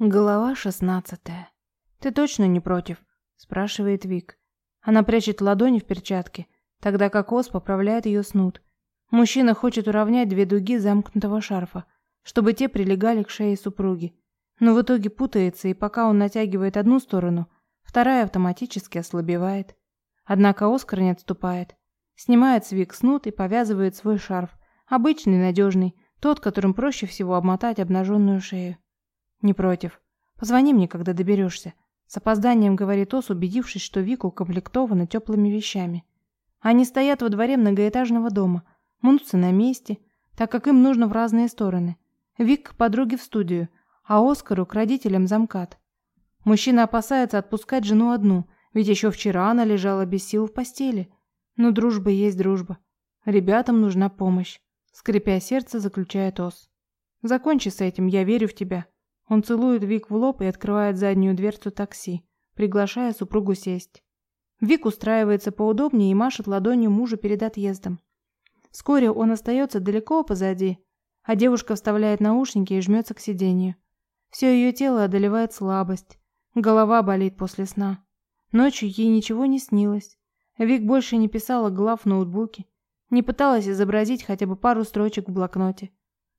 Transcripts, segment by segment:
Глава шестнадцатая. «Ты точно не против?» – спрашивает Вик. Она прячет ладони в перчатке, тогда как Ос поправляет ее снуд. Мужчина хочет уравнять две дуги замкнутого шарфа, чтобы те прилегали к шее супруги. Но в итоге путается, и пока он натягивает одну сторону, вторая автоматически ослабевает. Однако Оскар не отступает. Снимает с Вик снуд и повязывает свой шарф. Обычный, надежный, тот, которым проще всего обмотать обнаженную шею. «Не против. Позвони мне, когда доберешься». С опозданием говорит Ос, убедившись, что Вика укомплектована теплыми вещами. Они стоят во дворе многоэтажного дома, мнутся на месте, так как им нужно в разные стороны. Вик к подруге в студию, а Оскару к родителям замкат. Мужчина опасается отпускать жену одну, ведь еще вчера она лежала без сил в постели. Но дружба есть дружба. Ребятам нужна помощь. Скрипя сердце, заключает Ос. Закончи с этим, я верю в тебя. Он целует Вик в лоб и открывает заднюю дверцу такси, приглашая супругу сесть. Вик устраивается поудобнее и машет ладонью мужу перед отъездом. Вскоре он остается далеко позади, а девушка вставляет наушники и жмется к сиденью. Все ее тело одолевает слабость, голова болит после сна. Ночью ей ничего не снилось. Вик больше не писала глав в ноутбуке, не пыталась изобразить хотя бы пару строчек в блокноте.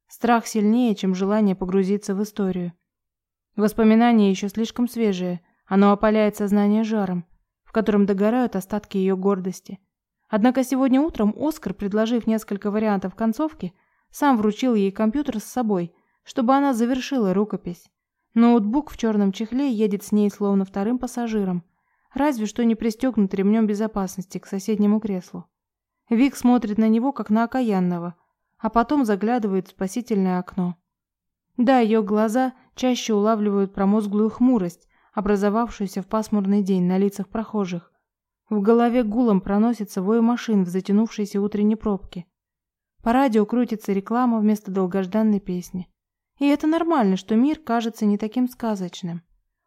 Страх сильнее, чем желание погрузиться в историю. Воспоминание еще слишком свежее, оно опаляет сознание жаром, в котором догорают остатки ее гордости. Однако сегодня утром Оскар, предложив несколько вариантов концовки, сам вручил ей компьютер с собой, чтобы она завершила рукопись. Ноутбук в черном чехле едет с ней словно вторым пассажиром, разве что не пристегнут ремнем безопасности к соседнему креслу. Вик смотрит на него, как на окаянного, а потом заглядывает в спасительное окно. Да, ее глаза чаще улавливают промозглую хмурость, образовавшуюся в пасмурный день на лицах прохожих. В голове гулом проносится вой машин в затянувшейся утренней пробке. По радио крутится реклама вместо долгожданной песни. И это нормально, что мир кажется не таким сказочным.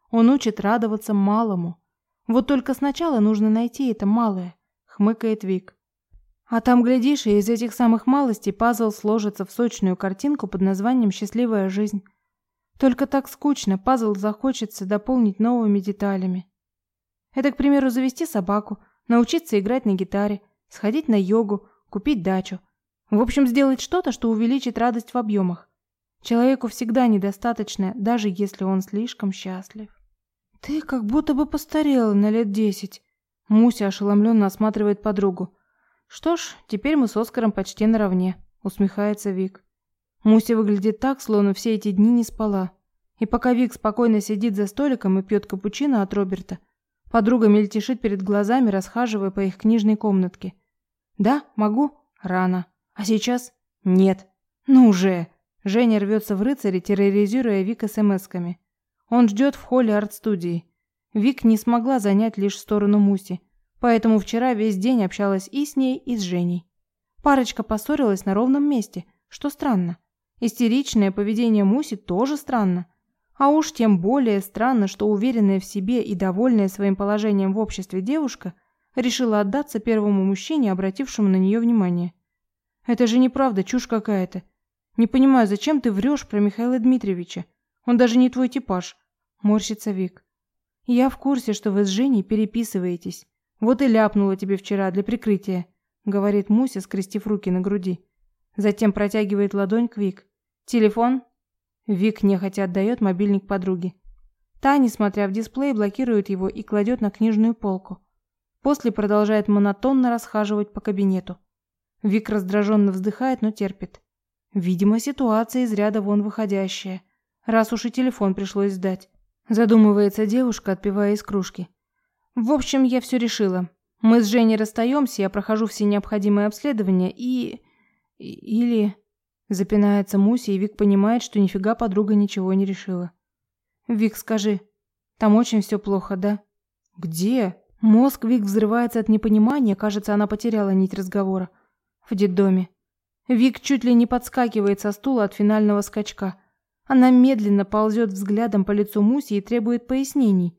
Он учит радоваться малому. Вот только сначала нужно найти это малое, хмыкает Вик. А там, глядишь, и из этих самых малостей пазл сложится в сочную картинку под названием «Счастливая жизнь». Только так скучно, пазл захочется дополнить новыми деталями. Это, к примеру, завести собаку, научиться играть на гитаре, сходить на йогу, купить дачу. В общем, сделать что-то, что увеличит радость в объемах. Человеку всегда недостаточно, даже если он слишком счастлив. «Ты как будто бы постарела на лет десять», — Муся ошеломленно осматривает подругу. «Что ж, теперь мы с Оскаром почти наравне», — усмехается Вик. Муся выглядит так, словно все эти дни не спала. И пока Вик спокойно сидит за столиком и пьет капучино от Роберта, подруга мельтешит перед глазами, расхаживая по их книжной комнатке. «Да, могу?» «Рано. А сейчас?» «Нет». «Ну уже!» Женя рвется в рыцаре, терроризируя Вик смс-ками. Он ждет в холле арт-студии. Вик не смогла занять лишь сторону Муси. Поэтому вчера весь день общалась и с ней, и с Женей. Парочка поссорилась на ровном месте, что странно. Истеричное поведение Муси тоже странно. А уж тем более странно, что уверенная в себе и довольная своим положением в обществе девушка решила отдаться первому мужчине, обратившему на нее внимание. Это же неправда, чушь какая-то. Не понимаю, зачем ты врешь про Михаила Дмитриевича? Он даже не твой типаж. Морщится Вик. Я в курсе, что вы с Женей переписываетесь. Вот и ляпнула тебе вчера для прикрытия, говорит Муся, скрестив руки на груди. Затем протягивает ладонь к Вик. Телефон? Вик нехотя отдает мобильник подруге. Та, несмотря в дисплей, блокирует его и кладет на книжную полку. После продолжает монотонно расхаживать по кабинету. Вик раздраженно вздыхает, но терпит. Видимо, ситуация из ряда вон выходящая, раз уж и телефон пришлось сдать. Задумывается девушка, отпивая из кружки. В общем, я все решила. Мы с Женей расстаемся, я прохожу все необходимые обследования и... Или... Запинается Муся, и Вик понимает, что нифига подруга ничего не решила. «Вик, скажи, там очень все плохо, да?» «Где?» Мозг Вик взрывается от непонимания, кажется, она потеряла нить разговора. «В детдоме». Вик чуть ли не подскакивает со стула от финального скачка. Она медленно ползет взглядом по лицу Муси и требует пояснений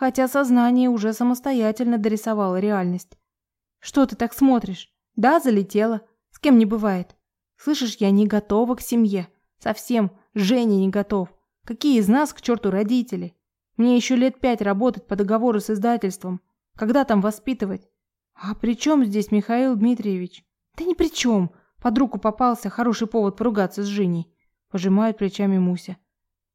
хотя сознание уже самостоятельно дорисовало реальность. Что ты так смотришь? Да, залетела. С кем не бывает. Слышишь, я не готова к семье. Совсем. Женя не готов. Какие из нас к черту родители? Мне еще лет пять работать по договору с издательством. Когда там воспитывать? А при чем здесь Михаил Дмитриевич? Да ни при чем. Под руку попался хороший повод поругаться с Женей. Пожимает плечами Муся.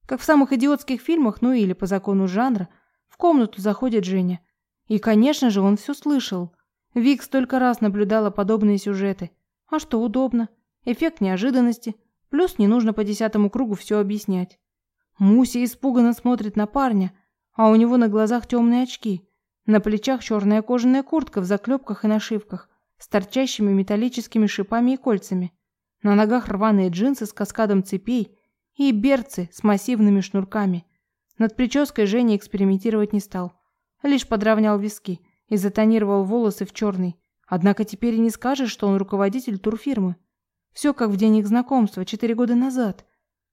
Как в самых идиотских фильмах, ну или по закону жанра, в комнату заходит Женя. И, конечно же, он все слышал. Вик столько раз наблюдала подобные сюжеты. А что удобно? Эффект неожиданности. Плюс не нужно по десятому кругу все объяснять. Муся испуганно смотрит на парня, а у него на глазах темные очки. На плечах черная кожаная куртка в заклепках и нашивках с торчащими металлическими шипами и кольцами. На ногах рваные джинсы с каскадом цепей и берцы с массивными шнурками. Над прической Женя экспериментировать не стал. Лишь подровнял виски и затонировал волосы в черный. Однако теперь и не скажешь, что он руководитель турфирмы. Все как в день их знакомства, четыре года назад.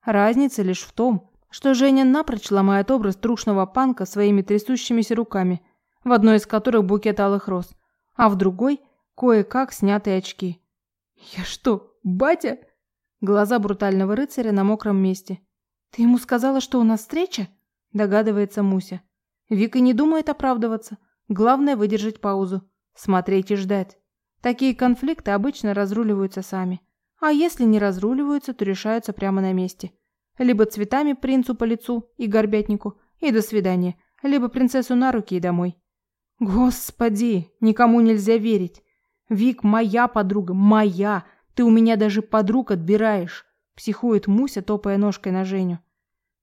Разница лишь в том, что Женя напрочь ломает образ трушного панка своими трясущимися руками, в одной из которых букет алых роз, а в другой – кое-как снятые очки. «Я что, батя?» Глаза брутального рыцаря на мокром месте. «Ты ему сказала, что у нас встреча?» – догадывается Муся. Вика не думает оправдываться. Главное – выдержать паузу. Смотреть и ждать. Такие конфликты обычно разруливаются сами. А если не разруливаются, то решаются прямо на месте. Либо цветами принцу по лицу и горбятнику, и до свидания, либо принцессу на руки и домой. Господи, никому нельзя верить. Вик моя подруга, моя. Ты у меня даже подруг отбираешь. Психует Муся, топая ножкой на Женю.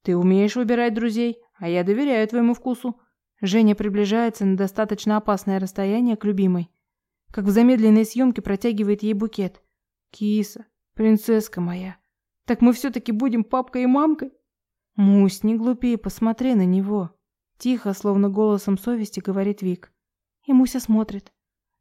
Ты умеешь выбирать друзей, а я доверяю твоему вкусу. Женя приближается на достаточно опасное расстояние к любимой. Как в замедленной съемке протягивает ей букет. Киса, принцесска моя. Так мы все-таки будем папкой и мамкой? Мусь, не глупее, посмотри на него. Тихо, словно голосом совести, говорит Вик. И Муся смотрит.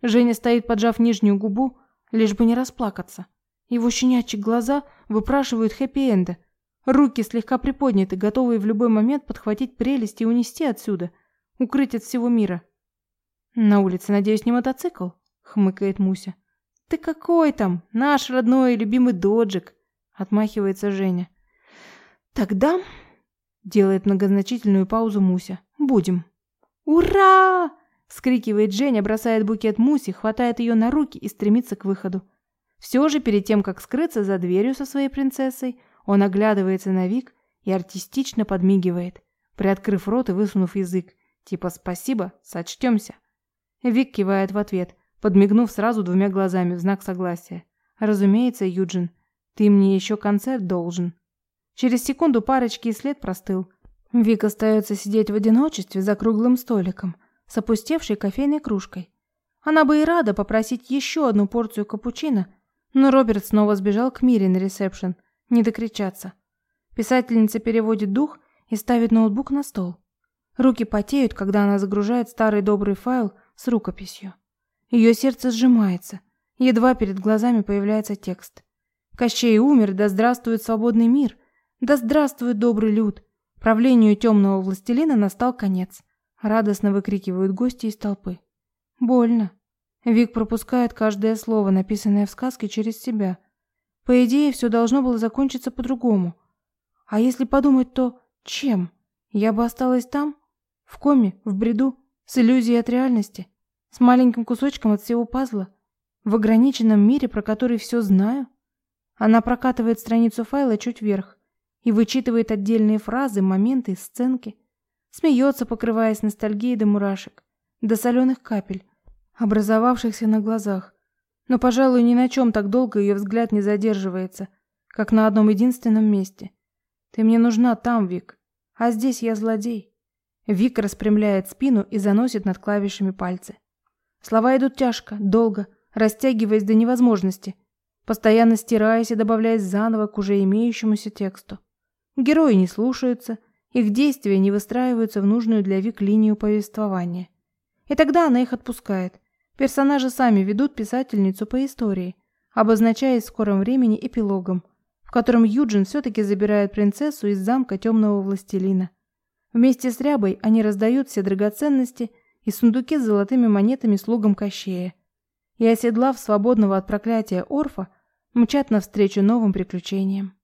Женя стоит, поджав нижнюю губу, лишь бы не расплакаться. Его щенячьи глаза выпрашивают хэппи-энда. Руки слегка приподняты, готовые в любой момент подхватить прелесть и унести отсюда, укрыть от всего мира. «На улице, надеюсь, не мотоцикл?» — хмыкает Муся. «Ты какой там? Наш родной и любимый доджик!» — отмахивается Женя. «Тогда...» — делает многозначительную паузу Муся. «Будем». «Ура!» — вскрикивает Женя, бросает букет Муси, хватает ее на руки и стремится к выходу. Все же перед тем, как скрыться за дверью со своей принцессой, он оглядывается на Вик и артистично подмигивает, приоткрыв рот и высунув язык, типа «спасибо, сочтемся». Вик кивает в ответ, подмигнув сразу двумя глазами в знак согласия. «Разумеется, Юджин, ты мне еще концерт должен». Через секунду парочки и след простыл. Вик остается сидеть в одиночестве за круглым столиком, с опустевшей кофейной кружкой. Она бы и рада попросить еще одну порцию капучино, но Роберт снова сбежал к Мире на ресепшн – не докричаться. Писательница переводит дух и ставит ноутбук на стол. Руки потеют, когда она загружает старый добрый файл с рукописью. Ее сердце сжимается. Едва перед глазами появляется текст. Кощей умер, да здравствует свободный мир, да здравствует добрый люд. Правлению темного властелина настал конец. Радостно выкрикивают гости из толпы. Больно. Вик пропускает каждое слово, написанное в сказке, через себя – по идее, все должно было закончиться по-другому. А если подумать, то чем? Я бы осталась там, в коме, в бреду, с иллюзией от реальности, с маленьким кусочком от всего пазла, в ограниченном мире, про который все знаю. Она прокатывает страницу файла чуть вверх и вычитывает отдельные фразы, моменты, сценки. Смеется, покрываясь ностальгией до мурашек, до соленых капель, образовавшихся на глазах. Но, пожалуй, ни на чем так долго ее взгляд не задерживается, как на одном единственном месте. Ты мне нужна там, Вик, а здесь я злодей. Вик распрямляет спину и заносит над клавишами пальцы. Слова идут тяжко, долго, растягиваясь до невозможности, постоянно стираясь и добавляясь заново к уже имеющемуся тексту. Герои не слушаются, их действия не выстраиваются в нужную для Вик линию повествования. И тогда она их отпускает – Персонажи сами ведут писательницу по истории, обозначаясь в скором времени эпилогом, в котором Юджин все-таки забирает принцессу из замка темного властелина. Вместе с Рябой они раздают все драгоценности и сундуки с золотыми монетами слугам Кощея. И, оседлав свободного от проклятия Орфа, мчат навстречу новым приключениям.